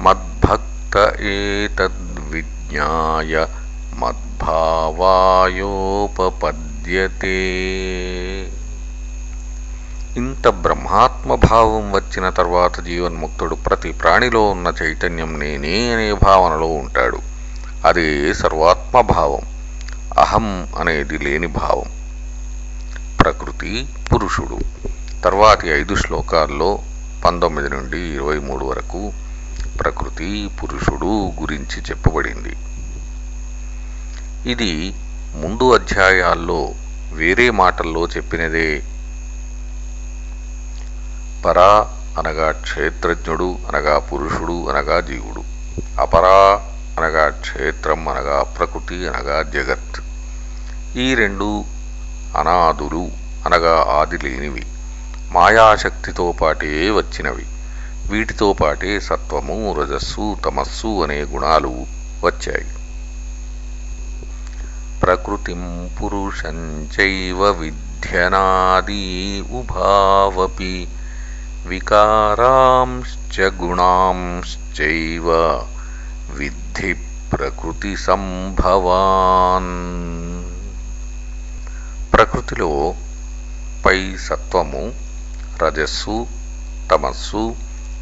మద్భక్త ఏతద్విజ్ఞాయ మద్ భావాయోపపద్యతే. ఇంత బ్రహ్మాత్మభావం వచ్చిన తర్వాత జీవన్ముక్తుడు ప్రతి ప్రాణిలో ఉన్న చైతన్యం నేనే అనే భావనలో ఉంటాడు. అదే సర్వాత్మభావం. అహం అనేది లేని భావం. ప్రకృతి పురుషుడు. తర్వాతి ఐదు శ్లోకాల్లో పంతొమ్మిది నుండి ఇరవై మూడు వరకు ప్రకృతి పురుషుడు గురించి చెప్పబడింది. ఇది ముందు అధ్యాయాల్లో వేరే మాటల్లో చెప్పినదే. పరా అనగా క్షేత్రజ్ఞుడు అనగా పురుషుడు అనగా జీవుడు. అపరా అనగా క్షేత్రం అనగా ప్రకృతి అనగా జగత్. ఈ రెండు అనాదులు అనగా ఆది లేనివి మాయాశక్తితో పాటే వచ్చినవి. వీటితో పాటే సత్వము రజస్సు తమస్సు అనే గుణాలు వచ్చాయి. ప్రకృతిం పురుషం చైవ విధ్యనాదీ ఉభావపి వికారాంశ్చ గుణాంశ్చైవ విద్ధి ప్రకృతి సంభవాన్ ప్రకృతిలో పై సత్వము రజస్సు తమస్సు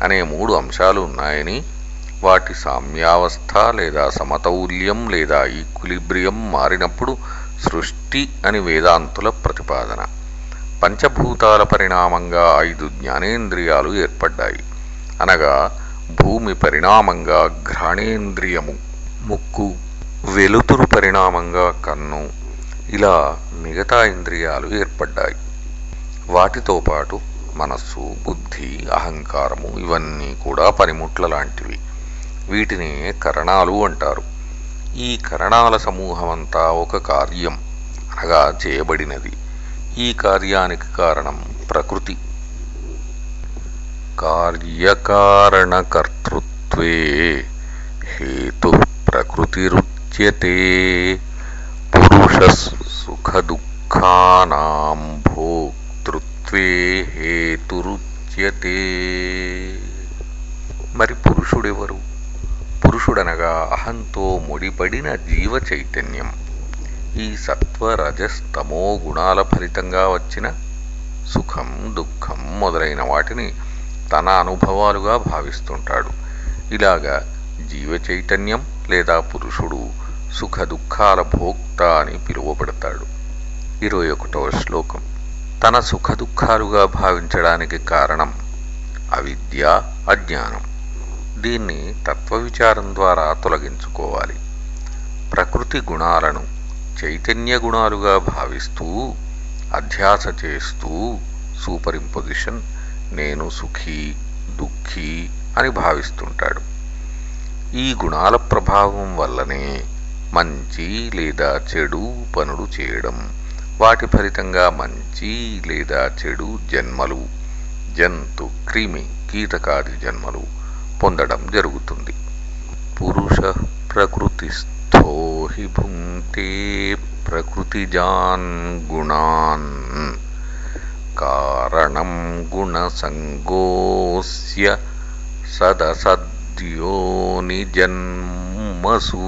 అనే మూడు అంశాలు ఉన్నాయని వాటి సామ్యావస్థ లేదా సమతౌల్యం లేదా ఈక్విలిబ్రియం మారినప్పుడు సృష్టి అని వేదాంతుల ప్రతిపాదన. పంచభూతాల పరిణామంగా ఐదు జ్ఞానేంద్రియాలు ఏర్పడ్డాయి. అనగా భూమి పరిణామంగా ఘ్రాణేంద్రియము ముక్కు వెలుతురు పరిణామంగా కన్ను ఇలా మిగతా ఇంద్రియాలు ఏర్పడ్డాయి. వాటితో పాటు మనస్సు బుద్ధి అహంకారము ఇవన్నీ కూడా పనిముట్ల లాంటివి. వీటిని కరణాలు అంటారు. ఈ కరణాల సమూహమంతా ఒక కార్యం అనగా చేయబడినది. ఈ కార్యానికి కారణం ప్రకృతి. కార్యకారణకర్తృత్వే హేతు ప్రకృతిరుచ్యతే పురుష సుఖదుఃఖానాం భోక్తృత్వే హేతురుచ్యతే. మరి పురుషుడెవరు? పురుషుడనగా అహంతో ముడిపడిన జీవ చైతన్యం ఈ సత్వ రజస్తమో గుణాల ఫలితంగా వచ్చిన సుఖం దుఃఖం మొదలైన వాటిని తన అనుభవాలుగా భావిస్తుంటాడు. ఇలాగా జీవ చైతన్యం లేదా పురుషుడు సుఖ దుఃఖాల భోక్త అని పిలువబడతాడు. ఇరవై ఒకటవ శ్లోకం. తన సుఖ దుఃఖాలుగా భావించడానికి కారణం అవిద్య అజ్ఞానం. దీన్ని తత్వవిచారం ద్వారా తొలగించుకోవాలి. ప్రకృతి గుణాలను చైతన్య గుణాలుగా భావిస్తూ అధ్యాస చేస్తూ సూపర్ ఇంపొజిషన్ నేను సుఖీ దుఃఖీ అని భావిస్తుంటాడు. ఈ గుణాల ప్రభావం వల్లనే మంచి లేదా చెడు పనులు చేయడం వాటి ఫలితంగా మంచి లేదా చెడు జన్మలు జంతు క్రిమి కీటకాది జన్మలు పొందడం జరుగుతుంది. పురుష ప్రకృతిస్థో హి భుంక్తే ప్రకృతిజాన్ గుణాన్. కారణం గుణసంగోస్య సదసద్యోని జన్మసు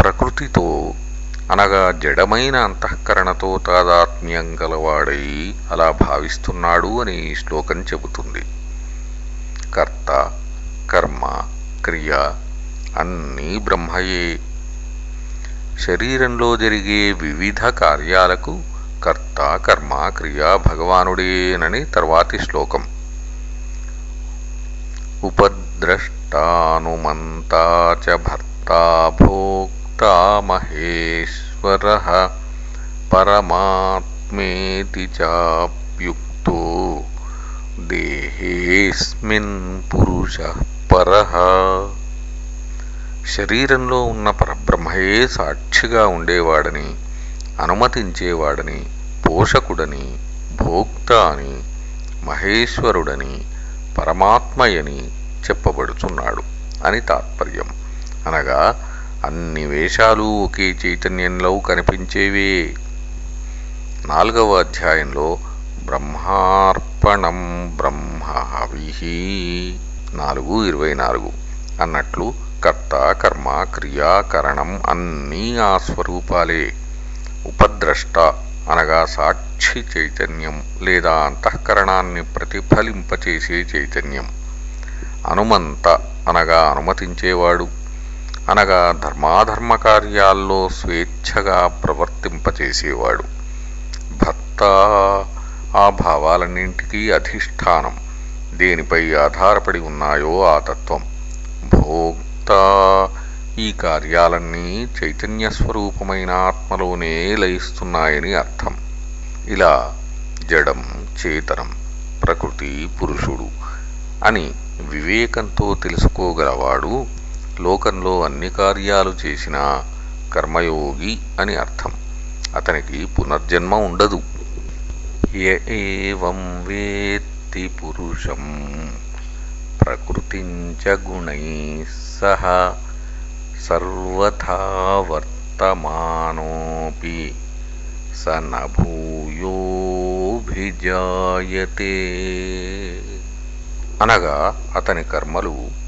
ప్రకృతితో అనగా జడమైన అంతఃకరణతో తాదాత్మ్యం గలవాడై అలా భావిస్తున్నాడు అని ఈ శ్లోకం చెబుతుంది. కర్త కర్మ క్రియ అన్నీ బ్రహ్మయే. శరీరంలో జరిగే వివిధ కార్యాలకు కర్త కర్మ క్రియ భగవానుడేనని తర్వాతి శ్లోకం. ఉపద్రష్టానుమంతా చ భోక్త మహేష్. ఈశ్వరః పరమాత్మేతి చాప్యుక్తో దేహేస్మిన్ పురుష పరః శరీరంలో ఉన్న పరబ్రహ్మయే సాక్షిగా ఉండేవాడని అనుమతించేవాడని పోషకుడని భోక్త అని మహేశ్వరుడని పరమాత్మయని చెప్పబడుచున్నాడు అని తాత్పర్యం. అనగా అన్ని వేషాలు ఒకే చైతన్యంలో కనిపించేవే. నాలుగవ అధ్యాయంలో బ్రహ్మార్పణం బ్రహ్మహవిహి నాలుగు ఇరవై నాలుగు. అన్నట్లు కర్త కర్మ క్రియా కరణం అన్నీ ఆ స్వరూపాలే. ఉపద్రష్ట అనగా సాక్షి చైతన్యం లేదా అంతఃకరణాన్ని ప్రతిఫలింపచేసే చైతన్యం. అనుమంత అనగా అనుమతించేవాడు. అనగా ధర్మాధర్మ కార్యాల్లో స్వేచ్ఛగా ప్రవర్తింపచేసేవాడు. భర్త ఆ భావాలన్నింటికీ అధిష్టానం. దేనిపై ఆధారపడి ఉన్నాయో ఆ తత్వం. భోక్త ఈ కార్యాలన్నీ చైతన్య స్వరూపమైన ఆత్మలోనే లయిస్తున్నాయని అర్థం. ఇలా జడం చేతనం ప్రకృతి పురుషుడు అని వివేకంతో తెలుసుకోగలవాడు లోకంలో అన్ని కార్యాలు చేసిన కర్మయోగి అని అర్థం. అతనికి పునర్జన్మ ఉండదు. ఏం వేత్తి పురుషం ప్రకృతించ గుణై సహ సర్వథా వర్తమానోపి స నభూయోభిజాయతే అనగా అతని కర్మలు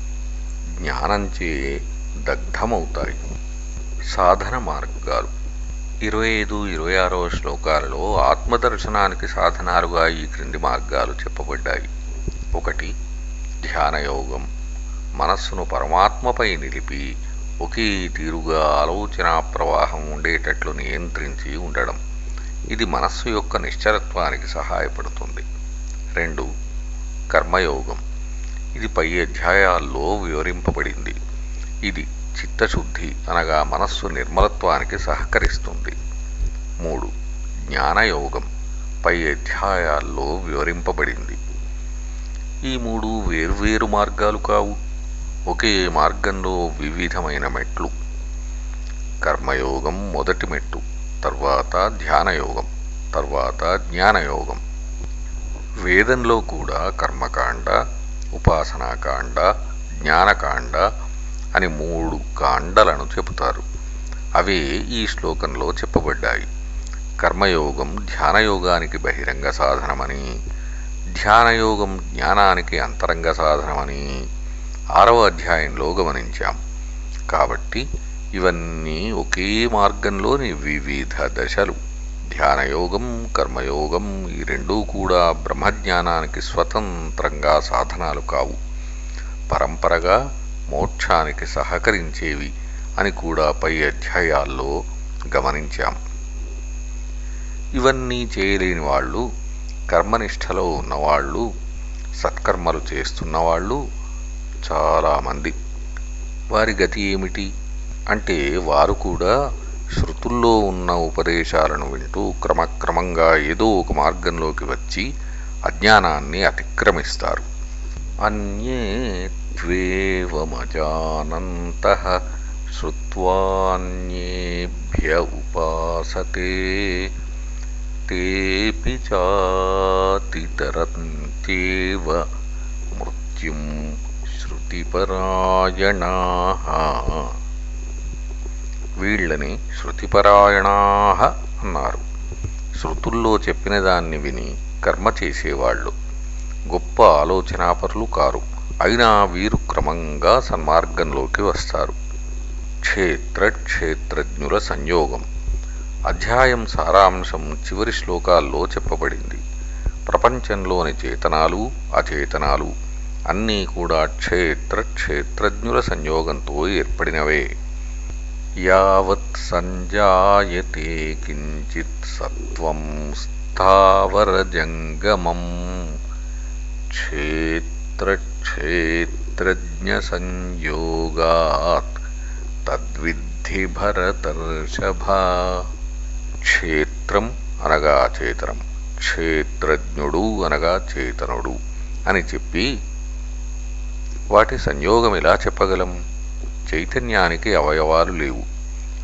జ్ఞానంచే దగ్ధమవుతాయి. సాధన మార్గాలు ఇరవై ఐదు ఇరవై ఆరవ శ్లోకాలలో ఆత్మదర్శనానికి సాధనాలుగా ఈ క్రింది మార్గాలు చెప్పబడ్డాయి. ఒకటి ధ్యానయోగం. మనస్సును పరమాత్మపై నిలిపి ఒకే తీరుగా ఆలోచన ప్రవాహం ఉండేటట్లు నియంత్రించి ఉండడం. ఇది మనస్సు యొక్క నిశ్చలత్వానికి సహాయపడుతుంది. రెండు కర్మయోగం. ఇది పై అధ్యాయాల్లో వివరింపబడింది. ఇది చిత్తశుద్ధి అనగా మనస్సు నిర్మలత్వానికి సహకరిస్తుంది. మూడు. జ్ఞానయోగం పై అధ్యాయాల్లో వివరింపబడింది. ఈ మూడు వేర్వేరు మార్గాలు కావు. ఒకే మార్గంలో వివిధమైన మెట్లు. కర్మయోగం మొదటి మెట్టు తర్వాత ధ్యానయోగం తర్వాత జ్ఞానయోగం. వేదంలో కూడా కర్మకాండ ఉపాసనాకాండ జ్ఞానకాండ అని మూడు కాండలను చెబుతారు అవే ఈ శ్లోకంలో చెప్పబడ్డాయి. కర్మయోగం ధ్యానయోగానికి బహిరంగ సాధనమని ధ్యానయోగం జ్ఞానానికి అంతరంగ సాధనమని ఆరవ అధ్యాయంలో గమనించాం. కాబట్టి ఇవన్నీ ఒకే మార్గంలోని వివిధ దశలు. ధ్యానయోగం కర్మయోగం ఈ రెండూ కూడా బ్రహ్మజ్ఞానానికి స్వతంత్రంగా సాధనాలు కావు. పరంపరగా మోక్షానికి సహకరించేవి అని కూడా పై అధ్యాయాల్లో గమనించాం. ఇవన్నీ చేయలేని వాళ్ళు కర్మనిష్టలో ఉన్నవాళ్ళు సత్కర్మలు చేస్తున్నవాళ్ళు చాలామంది. వారి గతి ఏమిటి? అంటే వారు కూడా శృతుల్లో ఉన్న ఉపదేశాలను వింటూ క్రమక్రమంగా ఏదో ఒక మార్గంలోకి వచ్చి అజ్ఞానాన్ని అతిక్రమిస్తారు. అన్యే త్వేవమజానంత శ్రువాన్యేభ్య ఉపాసతే. తేపి చాతితరంతేవ మృత్యుం శృతిపరాయణా. వీళ్ళని శృతిపరాయణా అన్నారు. శృతుల్లో చెప్పిన దాన్ని విని కర్మ చేసేవాళ్ళు. గొప్ప ఆలోచనాపరులు కారు. అయినా వీరు క్రమంగా సన్మార్గంలోకి వస్తారు. క్షేత్ర క్షేత్రజ్ఞుల సంయోగం. అధ్యాయం సారాంశం చివరి శ్లోకాల్లో చెప్పబడింది. ప్రపంచంలోని చేతనాలు అచేతనాలు అన్నీ కూడా క్షేత్ర క్షేత్రజ్ఞుల సంయోగంతో ఏర్పడినవే. యావత్ సంజాయతే కించిత్ సత్వం స్థావరజంగమం. క్షేత్రక్షేత్రజ్ఞసంయోగాత్ తద్విద్ధి భరతర్షభ క్షేత్రం అనగా చేతనం క్షేత్రజ్ఞుడు అనగా చేతనుడు అని చెప్పి వాటి సంయోగం ఇలా చెప్పగలం? చైతన్యానికి అవయవాలు లేవు.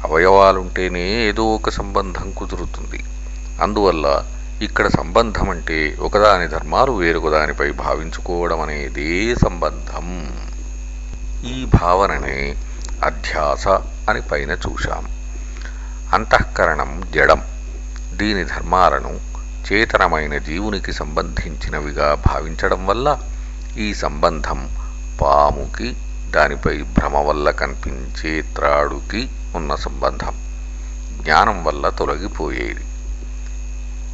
అవయవాలుంటేనే ఏదో ఒక సంబంధం కుదురుతుంది. అందువల్ల ఇక్కడ సంబంధం అంటే ఒకదాని ధర్మాలు వేరొక దానిపై భావించుకోవడం అనేదే సంబంధం. ఈ భావననే అధ్యాస అని పైన చూశాం. అంతఃకరణం జడం. దీని ధర్మాలను చేతనమైన జీవునికి సంబంధించినవిగా భావించడం వల్ల ఈ సంబంధం పాముకి దానిపై భ్రమ వల్ల కనిపించే త్రాడుకి ఉన్న సంబంధం జ్ఞానం వల్ల తొలగిపోయేది.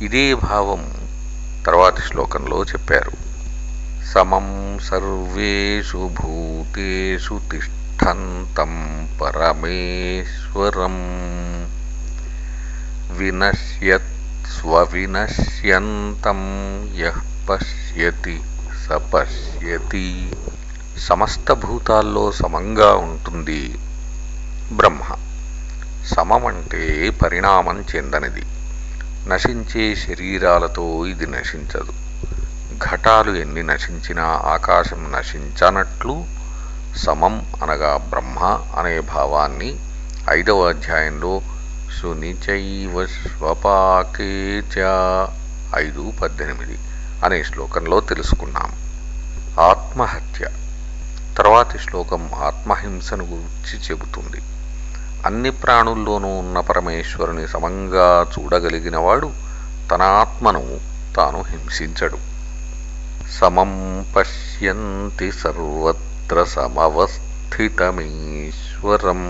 ఇదే భావం తర్వాతి శ్లోకంలో చెప్పారు. సమం సర్వేషు భూతేషు తిష్టంతం పరమేశ్వరం వినశ్యత్ స్వవినశ్యంతం యః పశ్యతి సపశ్యతి సమస్త భూతాల్లో సమంగా ఉంటుంది బ్రహ్మ. సమం అంటే పరిణామం చెందనిది. నశించే శరీరాలతో ఇది నశించదు. ఘటాలు ఎన్ని నశించినా ఆకాశం నశించనట్లు సమం అనగా బ్రహ్మ అనే భావాన్ని ఐదవ అధ్యాయంలో సునిచైవ స్వపాకే ఐదు పద్దెనిమిది అనే శ్లోకంలో తెలుసుకున్నాం. ఆత్మహత్య. తర్వాతి శ్లోకం ఆత్మహింసను గురించి చెబుతుంది. అన్ని ప్రాణుల్లోనూ ఉన్న పరమేశ్వరుని సమంగా చూడగలిగినవాడు తన ఆత్మను తాను హింసించడు. సమం పశ్యంతి సర్వత్ర సమవస్థితమీశ్వరం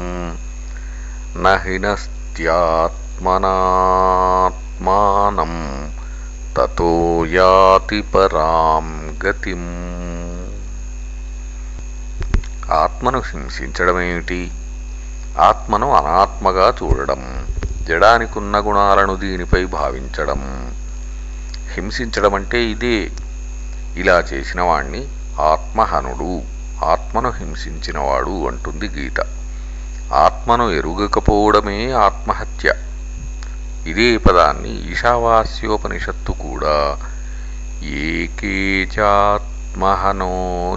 నహినస్త్యాత్మనాత్మానం తతో యాతి పరాం గతిం ఆత్మను హింసించడమేమిటి? ఆత్మను అనాత్మగా చూడడం జడానికున్న గుణాలను దీనిపై భావించడం. హింసించడం అంటే ఇదే. ఇలా చేసిన వాణ్ణి ఆత్మహనుడు ఆత్మను హింసించినవాడు అంటుంది గీత. ఆత్మను ఎరుగకపోవడమే ఆత్మహత్య. ఇదే పదాన్ని ఈశావాస్యోపనిషత్తు కూడా. ఏకేచాత్మహనో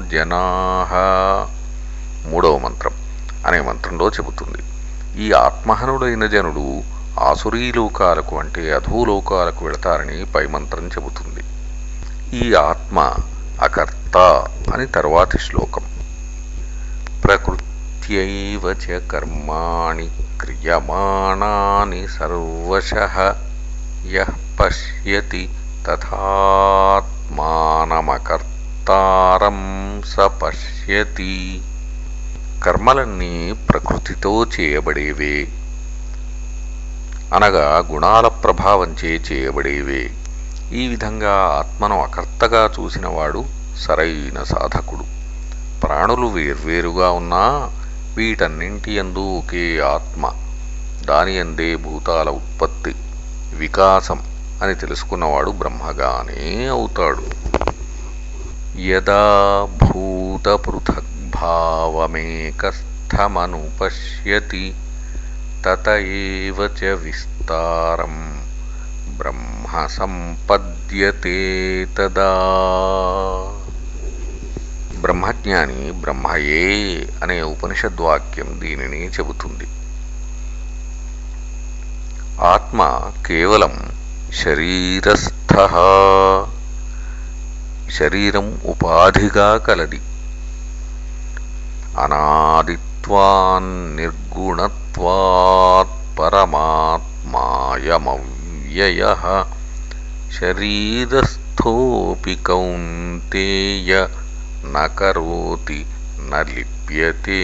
జనా మూడవ మంత్రం అనే మంత్రంలో చెబుతుంది. ఈ ఆత్మహనుడైన జనుడు ఆసురీలోకాలకు అంటే అధోలోకాలకు వెళతారని పై మంత్రం చెబుతుంది. ఈ ఆత్మ అకర్త అని తర్వాతి శ్లోకం. ప్రకృత్యైవ చ కర్మాణి క్రియమాణాని సర్వశ యః పశ్యతి తథాత్మానమకర్తారం స పశ్యతి. కర్మలన్నీ ప్రకృతితో చేయబడేవే. అనగా గుణాల ప్రభావంచే చేయబడేవే. ఈ విధంగా ఆత్మను అకర్తగా చూసినవాడు సరైన సాధకుడు. ప్రాణులు వేర్వేరుగా ఉన్నా వీటన్నింటి ఎందు ఒకే ఆత్మ. దాని అందే భూతాల ఉత్పత్తి వికాసం అని తెలుసుకున్నవాడు బ్రహ్మగానే అవుతాడు. యదా భావమేకస్థమనుపశ్యతి తత ఏవ చ విస్తారం బ్రహ్మ సంపద్యతే తదా బ్రహ్మజ్ఞాని బ్రహ్మయే అనే ఉపనిషద్వాక్యం దీనిని చెబుతుంది. ఆత్మ కేవలం శరీరస్థ శరీరం ఉపాధిగా కలది. అనాదిత్వాన్నిర్గుణత్వాత్ పరమాత్మాయమవ్యయ. శరీరస్థోపి కౌంతేయ నకరోతి లిప్యతే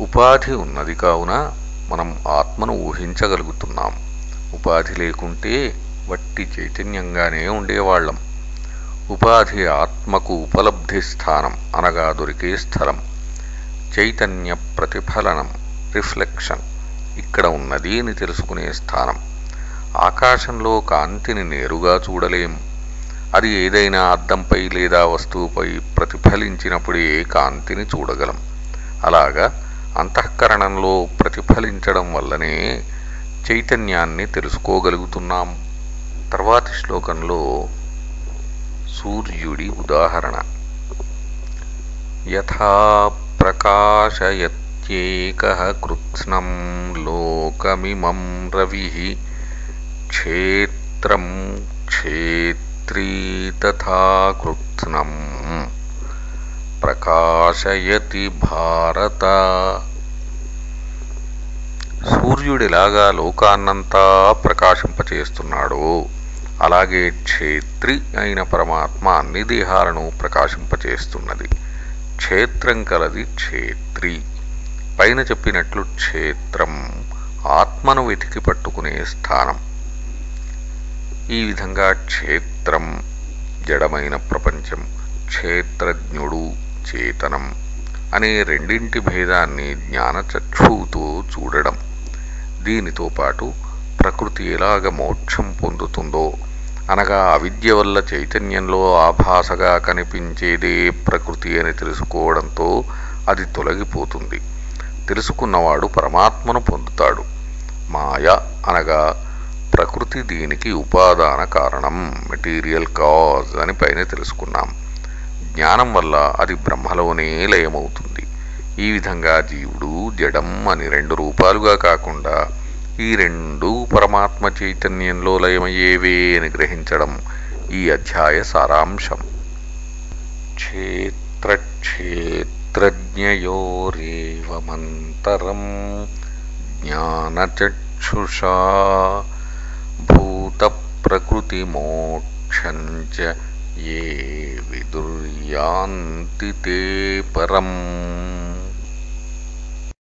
ఉపాధి ఉన్నది కావున మనం ఆత్మను ఊహించగలుగుతున్నాం. ఉపాధి లేకుంటే వట్టి చైతన్యంగానే ఉండేవాళ్ళం. ఉపాధి ఆత్మకు ఉపలబ్ధి స్థానం అనగా దొరికే స్థలం. చైతన్య ప్రతిఫలనం రిఫ్లెక్షన్ ఇక్కడ ఉన్నది అని తెలుసుకునే స్థానం. ఆకాశంలో కాంతిని నేరుగా చూడలేం. అది ఏదైనా అద్దంపై లేదా వస్తువుపై ప్రతిఫలించినప్పుడే కాంతిని చూడగలం. అలాగా అంతఃకరణంలో ప్రతిఫలించడం వల్లనే చైతన్యాన్ని తెలుసుకోగలుగుతున్నాం. తర్వాతి శ్లోకంలో సూర్యుడి ఉదాహరణ. యథా ప్రకాశయత్యేక కృత్స్నం లోకమిమం రవి క్షేత్రం క్షేత్రీ తథా కృత్స్నం. ప్రకాశయతి భారత. సూర్యుడిలాగా లోకాన్నంతా ప్రకాశింపచేస్తున్నాడు. అలాగే క్షేత్రి అయిన పరమాత్మ అన్ని దేహాలను ప్రకాశింపచేస్తున్నది. క్షేత్రం కలది క్షేత్రి. పైన చెప్పినట్లు క్షేత్రం ఆత్మను వెతికి పట్టుకునే స్థానం. ఈ విధంగా క్షేత్రం జడమైన ప్రపంచం క్షేత్రజ్ఞుడు చేతనం అనే రెండింటి భేదాన్ని జ్ఞానచక్షువుతో చూడడం. దీనితో పాటు ప్రకృతి ఎలాగ మోక్షం పొందుతుందో అనగా అవిద్య వల్ల చైతన్యంలో ఆభాసగా కనిపించేదే ప్రకృతి అని తెలుసుకోవడంతో అది తొలగిపోతుంది. తెలుసుకున్నవాడు పరమాత్మను పొందుతాడు. మాయ అనగా ప్రకృతి దీనికి ఉపాదాన కారణం మెటీరియల్ కాజ్ అని పైన తెలుసుకున్నాం. జ్ఞానం వల్ల అది బ్రహ్మలోనే లయమవుతుంది. ఈ విధంగా జీవుడు జడం అని రెండు రూపాలుగా కాకుండా ఈ రెండు పరమాత్మ చైతన్యంలో లయమయ్యేవే అని గ్రహించడం ఈ అధ్యాయ సారాంశం. క్షేత్రక్షేత్రజ్ఞయోరేవమంతరం జ్ఞానచక్షుషా భూతప్రకృతిమోక్షం చ ఏ విదుర్యాంతి తే పరం.